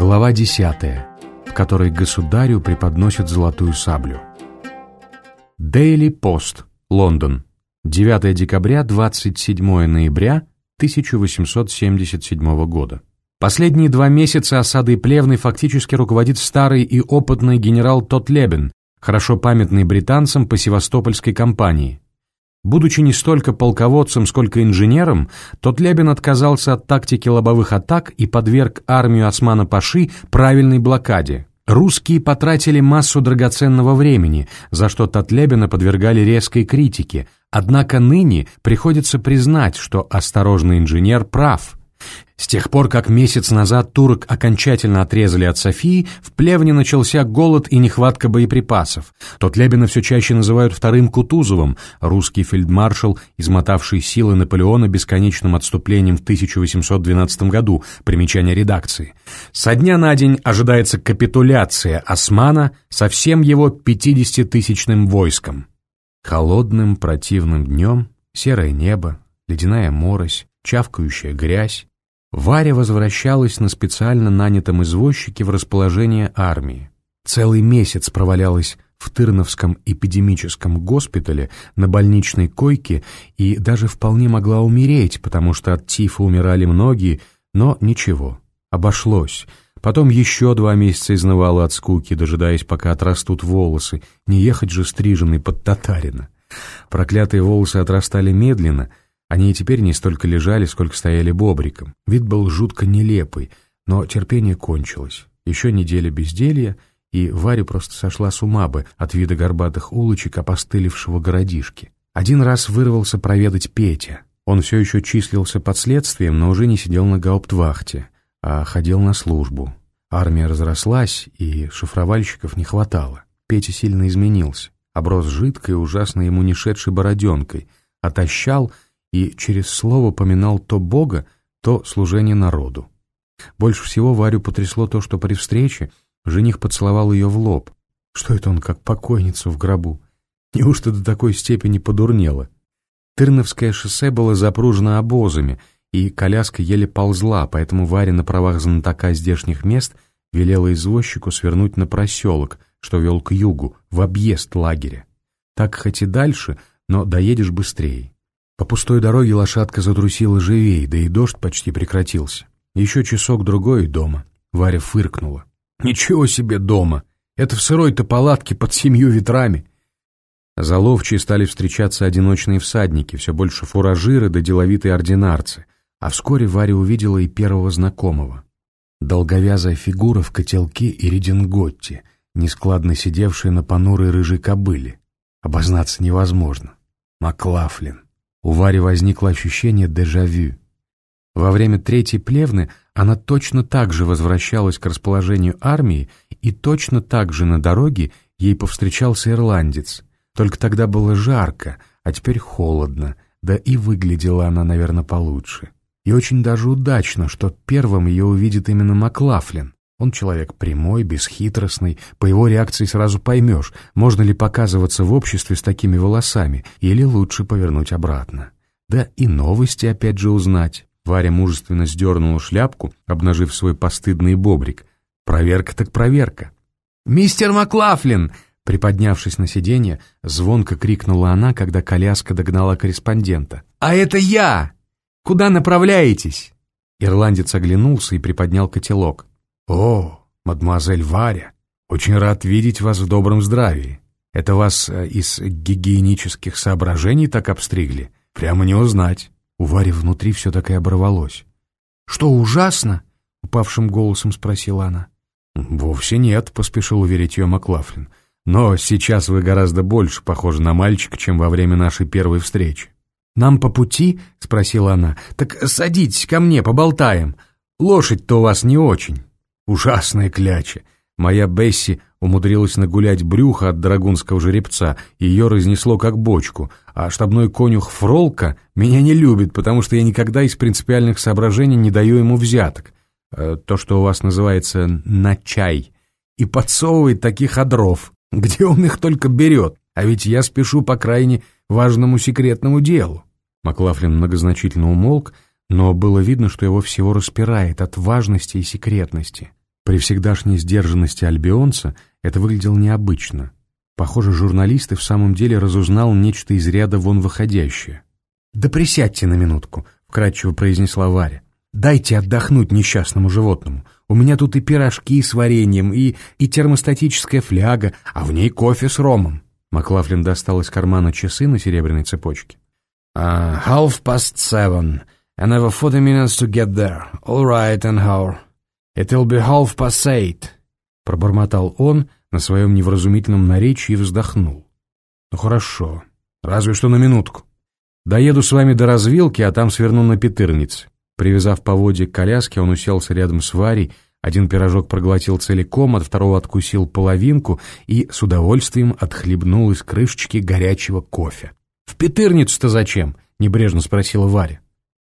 Глава 10, в которой государю преподносят золотую саблю. Daily Post, Лондон. 9 декабря, 27 ноября 1877 года. Последние два месяца осадой Плевны фактически руководит старый и опытный генерал Тот Лебен, хорошо памятный британцам по севастопольской кампании. Будучи не столько полководцем, сколько инженером, тот Лебен отказался от тактики лобовых атак и подверг армию Османа-Паши правильной блокаде. Русские потратили массу драгоценного времени, за что Татлебина подвергали резкой критике, однако ныне приходится признать, что осторожный инженер прав – с тех пор, как месяц назад турок окончательно отрезали от Софии, в Плевне начался голод и нехватка боеприпасов. Тот Лебена все чаще называют вторым Кутузовым, русский фельдмаршал, измотавший силы Наполеона бесконечным отступлением в 1812 году, примечание редакции. Со дня на день ожидается капитуляция Османа со всем его 50-тысячным войском. Холодным противным днем серое небо, ледяная морось, чавкающая грязь, Варя возвращалась на специально нанятом извозчике в расположение армии. Целый месяц провалялась в Тырновском эпидемическом госпитале на больничной койке и даже вполне могла умереть, потому что от тифа умирали многие, но ничего, обошлось. Потом еще два месяца изнывала от скуки, дожидаясь, пока отрастут волосы, не ехать же стриженный под татарина. Проклятые волосы отрастали медленно — они и теперь не столько лежали, сколько стояли бобриком. Вид был жутко нелепый, но терпение кончилось. Еще неделя безделья, и Варя просто сошла с ума бы от вида горбатых улочек опостылевшего городишки. Один раз вырвался проведать Петя. Он все еще числился под следствием, но уже не сидел на гауптвахте, а ходил на службу. Армия разрослась, и шифровальщиков не хватало. Петя сильно изменился, оброс жидкой, ужасно ему не шедшей бороденкой, отощал — и через слово поминал то Бога, то служение народу. Больше всего Варю потрясло то, что при встрече жених поцеловал ее в лоб. Что это он как покойницу в гробу? Неужто до такой степени подурнело? Тырновское шоссе было запружено обозами, и коляска еле ползла, поэтому Варя на правах знатока здешних мест велела извозчику свернуть на проселок, что вел к югу, в объезд лагеря. Так хоть и дальше, но доедешь быстрее. По пустой дороге лошадка затрусила живей, да и дождь почти прекратился. Еще часок-другой дома. Варя фыркнула. «Ничего себе дома! Это в сырой-то палатке под семью ветрами!» За ловчей стали встречаться одиночные всадники, все больше фуражиры да деловитые ординарцы, а вскоре Варя увидела и первого знакомого. Долговязая фигура в котелке и рединготте, нескладно сидевшая на понурой рыжей кобыле. Обознаться невозможно. Маклафлин. У Вари возникло ощущение дежавю. Во время Третьей Плевны она точно так же возвращалась к расположению армии, и точно так же на дороге ей повстречался ирландец. Только тогда было жарко, а теперь холодно, да и выглядела она, наверное, получше. И очень даже удачно, что первым ее увидит именно Маклафлин. Он человек прямой, бесхитростный, по его реакции сразу поймешь, можно ли показываться в обществе с такими волосами, или лучше повернуть обратно. Да и новости опять же узнать. Варя мужественно сдернула шляпку, обнажив свой постыдный бобрик. Проверка так проверка. «Мистер Маклафлин!» Приподнявшись на сиденье, звонко крикнула она, когда коляска догнала корреспондента. «А это я! Куда направляетесь?» Ирландец оглянулся и приподнял котелок. «О, мадемуазель Варя, очень рад видеть вас в добром здравии. Это вас э, из гигиенических соображений так обстригли? Прямо не узнать». У Вари внутри все так и оборвалось. «Что, ужасно?» — упавшим голосом спросила она. «Вовсе нет», — поспешил уверить ее Маклафлин. «Но сейчас вы гораздо больше похожи на мальчика, чем во время нашей первой встречи». «Нам по пути?» — спросила она. «Так садитесь ко мне, поболтаем. Лошадь-то у вас не очень». Ужасная кляча. Моя Бесси умудрилась нагулять брюхо от драгунского жеребца, ее разнесло как бочку, а штабной конюх Фролка меня не любит, потому что я никогда из принципиальных соображений не даю ему взяток, э, то, что у вас называется «на чай», и подсовывает таких одров, где он их только берет, а ведь я спешу по крайне важному секретному делу. Маклафлин многозначительно умолк, но было видно, что его всего распирает от важности и секретности. При всегдашней сдержанности альбионца это выглядело необычно. Похоже, журналист и в самом деле разузнал нечто из ряда вон выходящее. «Да присядьте на минутку», — вкратчиво произнесла Варя. «Дайте отдохнуть несчастному животному. У меня тут и пирожки с вареньем, и, и термостатическая фляга, а в ней кофе с ромом». Маклафлин достал из кармана часы на серебряной цепочке. Uh, half past seven, and I have forty minutes to get there. All right, and how? It'll be half past eight. Пробормотал он на своем невразумительном наречии и вздохнул. Ну хорошо, разве что на минутку. Доеду с вами до развилки, а там сверну на Петырниц. Привязав поводья к коляске, он уселся рядом с Варей, один пирожок проглотил целиком, от второго откусил половинку и с удовольствием отхлебнул из крышечки горячего кофе. «В Петырницу-то зачем?» — небрежно спросила Варя.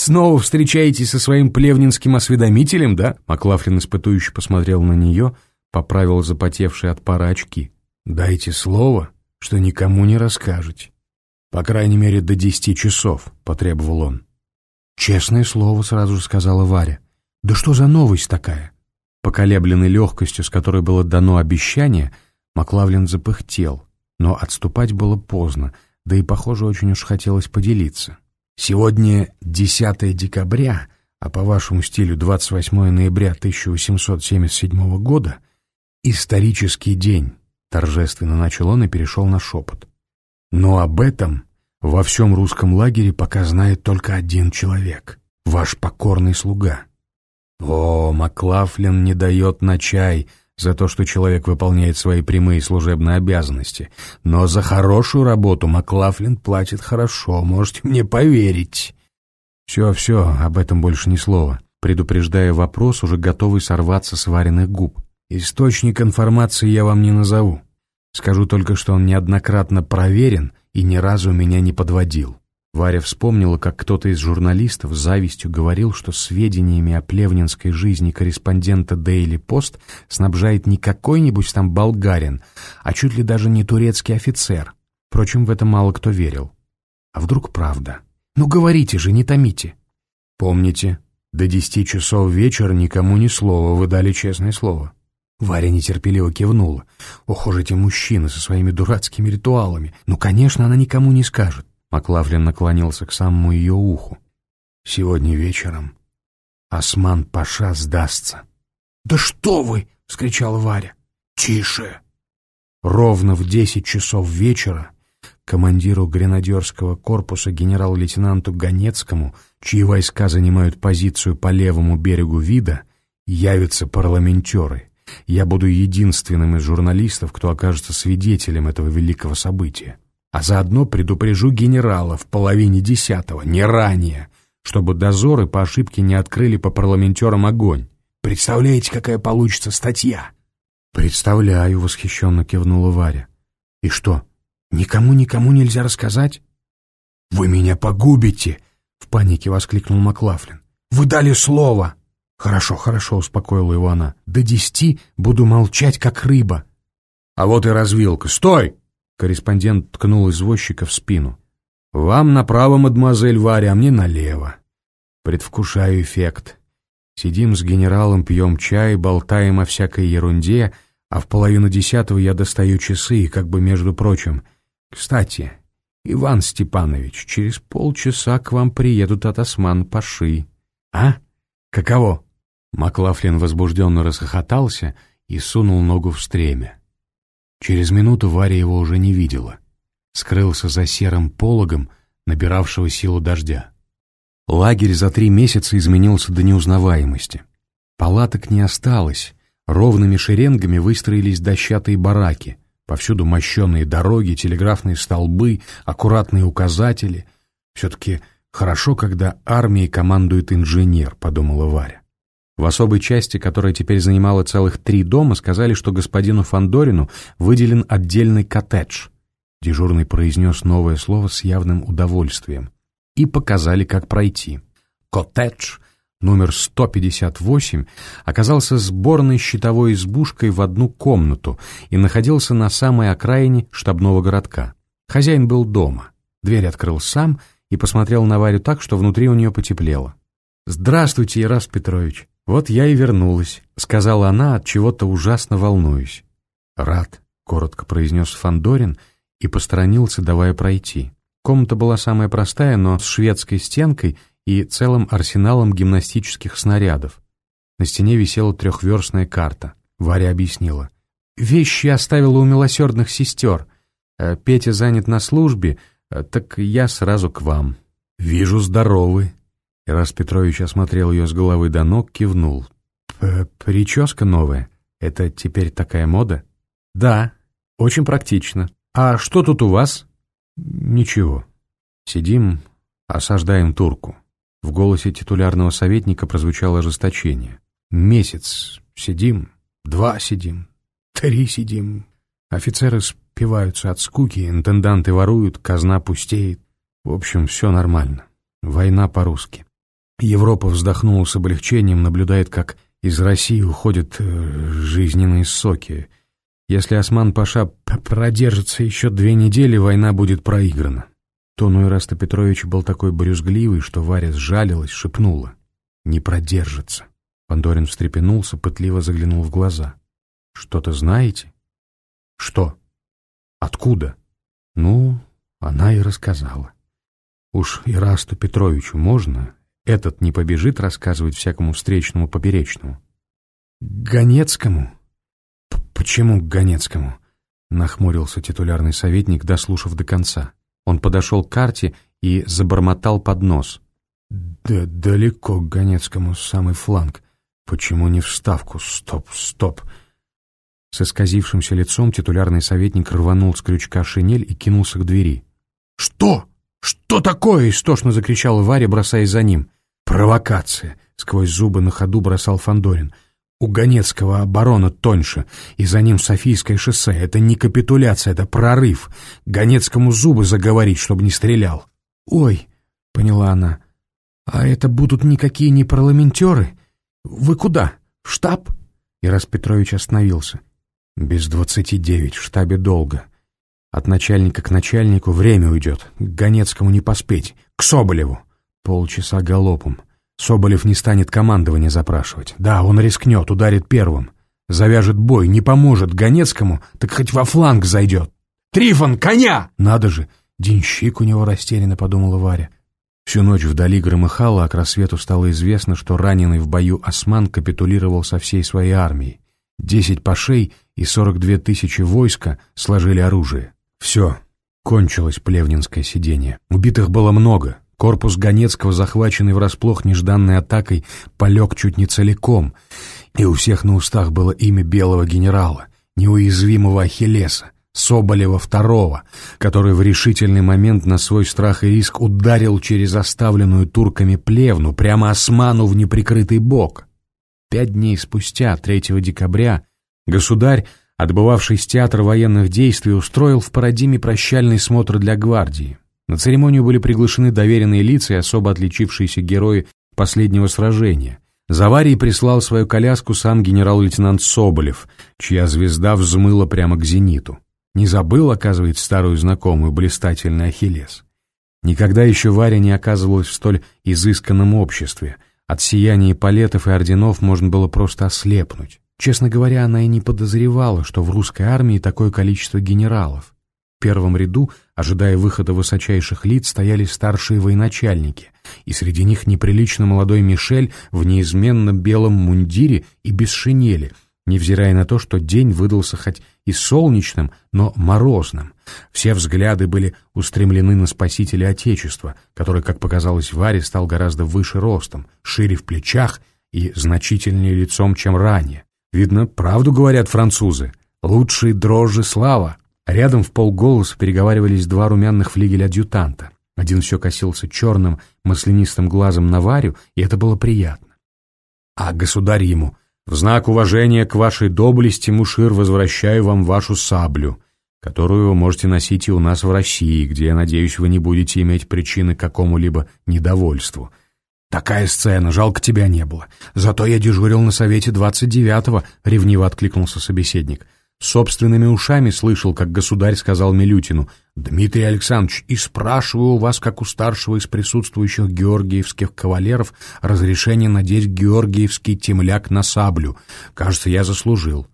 «Снова встречаетесь со своим плевнинским осведомителем, да?» Маклафлин испытующе посмотрел на нее, поправил запотевшие от пара очки. «Дайте слово, что никому не расскажете. По крайней мере, до десяти часов», — потребовал он. «Честное слово», — сразу же сказала Варя. «Да что за новость такая?» Поколебленной легкостью, с которой было дано обещание, Маклавлин запыхтел, но отступать было поздно, да и, похоже, очень уж хотелось поделиться. «Сегодня 10 декабря, а по вашему стилю 28 ноября 1877 года, исторический день», — торжественно начал он и перешел на шепот. «Но об этом во всем русском лагере пока знает только один человек — ваш покорный слуга. О, Маклафлин не дает на чай за то, что человек выполняет свои прямые служебные обязанности, но за хорошую работу Маклафлин платит хорошо, можете мне поверить. Все, все, об этом больше ни слова, предупреждая вопрос, уже готовый сорваться с вареных губ. Источник информации я вам не назову. Скажу только, что он неоднократно проверен и ни разу меня не подводил. Варя вспомнила, как кто-то из журналистов с завистью говорил, что сведениями о плевнинской жизни корреспондента Daily Post снабжает не какой-нибудь там болгарин, а чуть ли даже не турецкий офицер. Впрочем, в это мало кто верил. А вдруг правда? Ну говорите же, не томите. Помните, до десяти часов вечера никому ни слова, вы дали честное слово. Варя нетерпеливо кивнула. Ох уж эти мужчины со своими дурацкими ритуалами. Ну, конечно, она никому не скажет. Маклавлин наклонился к самому ее уху. Сегодня вечером Осман Паша сдастся. «Да что вы!» — вскричала Варя. «Тише!» Ровно в десять часов вечера командиру гренадерского корпуса генерал-лейтенанту Ганецкому, чьи войска занимают позицию по левому берегу вида, явятся парламентеры, я буду единственным из журналистов, кто окажется свидетелем этого великого события. А заодно предупрежу генерала в половине десятого, не ранее, чтобы дозоры по ошибке не открыли по парламентерам огонь. Представляете, какая получится статья?» «Представляю», — восхищенно кивнула Варя. «И что, никому-никому нельзя рассказать?» «Вы меня погубите!» — в панике воскликнул Маклафлин. «Вы дали слово!» «Хорошо, хорошо», — успокоила его она. «До десяти буду молчать, как рыба». «А вот и развилка. Стой!» Корреспондент ткнул извозчика в спину. «Вам направо, мадемуазель Варя, а мне налево». Предвкушаю эффект. Сидим с генералом, пьем чай, болтаем о всякой ерунде, а в половину десятого я достаю часы и как бы между прочим. «Кстати, Иван Степанович, через полчаса к вам приедут от Осман-Паши». «А? Каково?» Маклафлин возбужденно расхохотался и сунул ногу в стремя. Через минуту Варя его уже не видела. Скрылся за серым пологом, набиравшего силу дождя. Лагерь за три месяца изменился до неузнаваемости. Палаток не осталось, ровными шеренгами выстроились дощатые бараки, повсюду мощенные дороги, телеграфные столбы, аккуратные указатели. Все-таки хорошо, когда армией командует инженер, подумала Варя. В особой части, которая теперь занимала целых три дома, сказали, что господину Фандорину выделен отдельный коттедж. Дежурный произнес новое слово с явным удовольствием. И показали, как пройти. Коттедж номер 158 оказался сборной щитовой избушкой в одну комнату и находился на самой окраине штабного городка. Хозяин был дома. Дверь открыл сам и посмотрел на Варю так, что внутри у нее потеплело. «Здравствуйте, Ираст Петрович!» «Вот я и вернулась», — сказала она, от чего-то ужасно волнуюсь. «Рад», — коротко произнес Фандорин и посторонился, давая пройти. Комната была самая простая, но с шведской стенкой и целым арсеналом гимнастических снарядов. На стене висела трехверстная карта. Варя объяснила. «Вещи оставила у милосердных сестер. Э, Петя занят на службе, э, так я сразу к вам». «Вижу, здоровы». Ирас Петрович осмотрел ее с головы до ног, кивнул. «Прическа новая. Это теперь такая мода?» «Да, очень практично. А что тут у вас?» «Ничего. Сидим, осаждаем турку». В голосе титулярного советника прозвучало ожесточение. «Месяц сидим, два сидим, три сидим. Офицеры спиваются от скуки, интенданты воруют, казна пустеет. В общем, все нормально. Война по-русски». Европа вздохнула с облегчением, наблюдает, как из России уходят э, жизненные соки — если Осман-Паша продержится еще две недели, война будет проиграна. Тон у Ираста Петровича был такой брюзгливый, что Варя сжалилась, шепнула. «Не продержится». Пандорин встрепенулся, пытливо заглянул в глаза. «Что-то знаете?» «Что? Откуда?» «Ну, она и рассказала. Уж Ирасту Петровичу можно, этот не побежит рассказывать всякому встречному поперечному». «Ганецкому?» «Почему к Ганецкому?» — нахмурился титулярный советник, дослушав до конца. Он подошел к карте и забормотал под нос. «Да далеко к Ганецкому, самый фланг. Почему не в ставку? Стоп, стоп!» С исказившимся лицом титулярный советник рванул с крючка шинель и кинулся к двери. «Что? Что такое?» — истошно закричал Варя, бросаясь за ним. «Провокация!» — сквозь зубы на ходу бросал Фандорин. У Ганецкого оборона тоньше, и за ним Софийское шоссе. Это не капитуляция, это прорыв. Ганецкому зубы заговорить, чтобы не стрелял. «Ой», — поняла она, — «а это будут никакие не парламентеры? Вы куда? В штаб?» Ирас Петрович остановился. «Без двадцати девять, в штабе долго. От начальника к начальнику время уйдет. К Ганецкому не поспеть. К Соболеву. Полчаса галопом. Соболев не станет командование запрашивать. Да, он рискнет, ударит первым. Завяжет бой, не поможет Ганецкому, так хоть во фланг зайдет. «Трифон, коня!» «Надо же, денщик у него растерянно», — подумала Варя. Всю ночь вдали громыхало, а к рассвету стало известно, что раненый в бою осман капитулировал со всей своей армией. Десять пашей и сорок две тысячи войска сложили оружие. Все, кончилось плевнинское сидение. Убитых было много, Корпус Ганецкого, захваченный врасплох нежданной атакой, полег чуть не целиком, и у всех на устах было имя белого генерала, неуязвимого Ахиллеса, Соболева II, который в решительный момент на свой страх и риск ударил через оставленную турками плевну прямо осману в неприкрытый бок. Пять дней спустя, 3 декабря, государь, отбывавший с театра военных действий, устроил в Парадиме прощальный смотр для гвардии. На церемонию были приглашены доверенные лица и особо отличившиеся герои последнего сражения. Заварий прислал свою коляску сам генерал-лейтенант Соболев, чья звезда взмыла прямо к зениту. Не забыл, оказывается, старую знакомую, блистательный Ахиллес. Никогда еще Варя не оказывалась в столь изысканном обществе. От сияния палетов и орденов можно было просто ослепнуть. Честно говоря, она и не подозревала, что в русской армии такое количество генералов. В первом ряду, ожидая выхода высочайших лиц, стояли старшие военачальники, и среди них неприлично молодой Мишель в неизменном белом мундире и без шинели, невзирая на то, что день выдался хоть и солнечным, но морозным. Все взгляды были устремлены на спасителя Отечества, который, как показалось Варе, стал гораздо выше ростом, шире в плечах и значительнее лицом, чем ранее. Видно, правду говорят французы. Лучшие дрожжи слава. Рядом в полголоса переговаривались два румяных флигеля-адъютанта. Один все косился черным маслянистым глазом на Варю, и это было приятно. А государь ему, в знак уважения к вашей доблести, Мушир, возвращаю вам вашу саблю, которую вы можете носить и у нас в России, где, я надеюсь, вы не будете иметь причины к какому-либо недовольству. Такая сцена, жалко тебя не было. Зато я дежурил на совете двадцать девятого, ревниво откликнулся собеседник — Собственными ушами слышал, как государь сказал Милютину, «Дмитрий Александрович, и спрашиваю у вас, как у старшего из присутствующих георгиевских кавалеров, разрешение надеть георгиевский темляк на саблю. Кажется, я заслужил».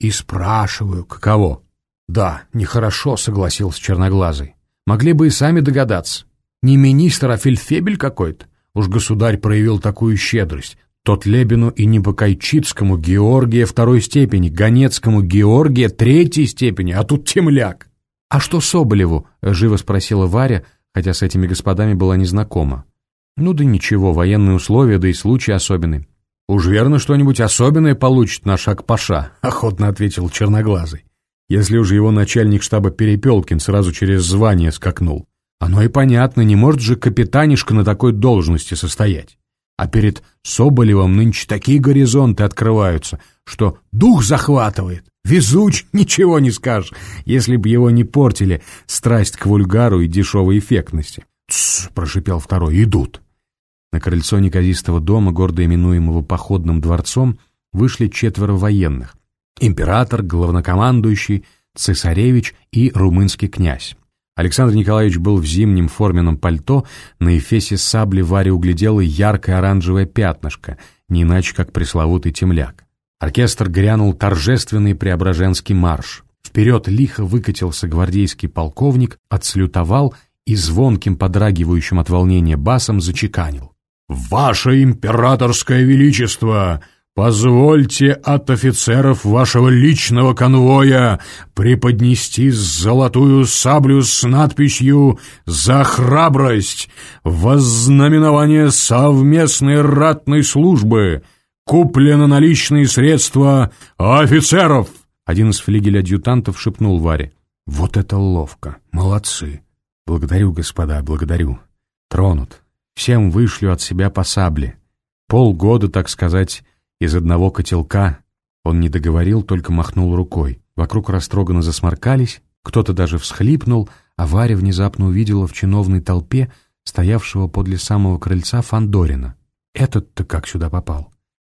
«И спрашиваю, каково?» «Да, нехорошо», — согласился Черноглазый. «Могли бы и сами догадаться. Не министр, а фельдфебель какой-то. Уж государь проявил такую щедрость. Тот Лебину и Небокайчицкому Георгия второй степени, Ганецкому Георгия третьей степени, а тут темляк. «А что Соболеву?» — живо спросила Варя, хотя с этими господами была незнакома. «Ну да ничего, военные условия, да и случай особенный». «Уж верно что-нибудь особенное получит наш Акпаша», — охотно ответил Черноглазый. «Если уж его начальник штаба Перепелкин сразу через звание скакнул. Оно и понятно, не может же капитанишка на такой должности состоять». А перед Соболевым нынче такие горизонты открываются, что дух захватывает. Везуч, ничего не скажешь, если бы его не портили страсть к вульгару и дешевой эффектности. «Тссс!» — прошипел второй. «Идут!» На крыльцо неказистого дома, гордо именуемого Походным дворцом, вышли четверо военных. Император, главнокомандующий, цесаревич и румынский князь. Александр Николаевич был в зимнем форменном пальто, на эфесе сабли Варя углядела яркое оранжевое пятнышко, не иначе как пресловутый темляк. Оркестр грянул торжественный преображенский марш. Вперед лихо выкатился гвардейский полковник, отслютовал и звонким подрагивающим от волнения басом зачеканил. «Ваше императорское величество! «Позвольте от офицеров вашего личного конвоя преподнести золотую саблю с надписью «За храбрость! Вознаменование совместной ратной службы! Куплено наличные средства офицеров!» Один из флигель-адъютантов шепнул Варе. «Вот это ловко! Молодцы! Благодарю, господа, благодарю! Тронут! Всем вышлю от себя по сабле! Полгода, так сказать, из одного котелка он не договорил, только махнул рукой. Вокруг растроганно засморкались, кто-то даже всхлипнул, а Варя внезапно увидела в чиновной толпе стоявшего подле самого крыльца Фандорина. Этот-то как сюда попал?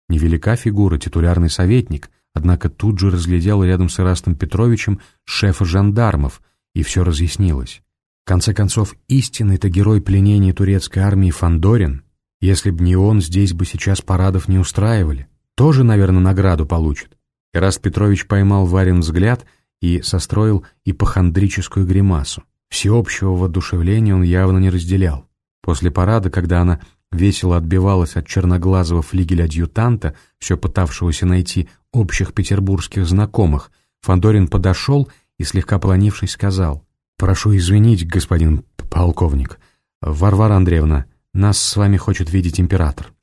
Невелика фигура, титулярный советник, однако тут же разглядел рядом с Ирастом Петровичем шефа жандармов, и все разъяснилось. В конце концов, истинный-то герой пленения турецкой армии Фандорин если б не он, здесь бы сейчас парадов не устраивали. Тоже, наверное, награду получит. Ираст Петрович поймал Варин взгляд и состроил ипохондрическую гримасу. Всеобщего воодушевления он явно не разделял. После парада, когда она весело отбивалась от черноглазого флигеля-адъютанта, все пытавшегося найти общих петербургских знакомых, Фандорин подошел и, слегка полонившись, сказал, «Прошу извинить, господин полковник. Варвара Андреевна, нас с вами хочет видеть император».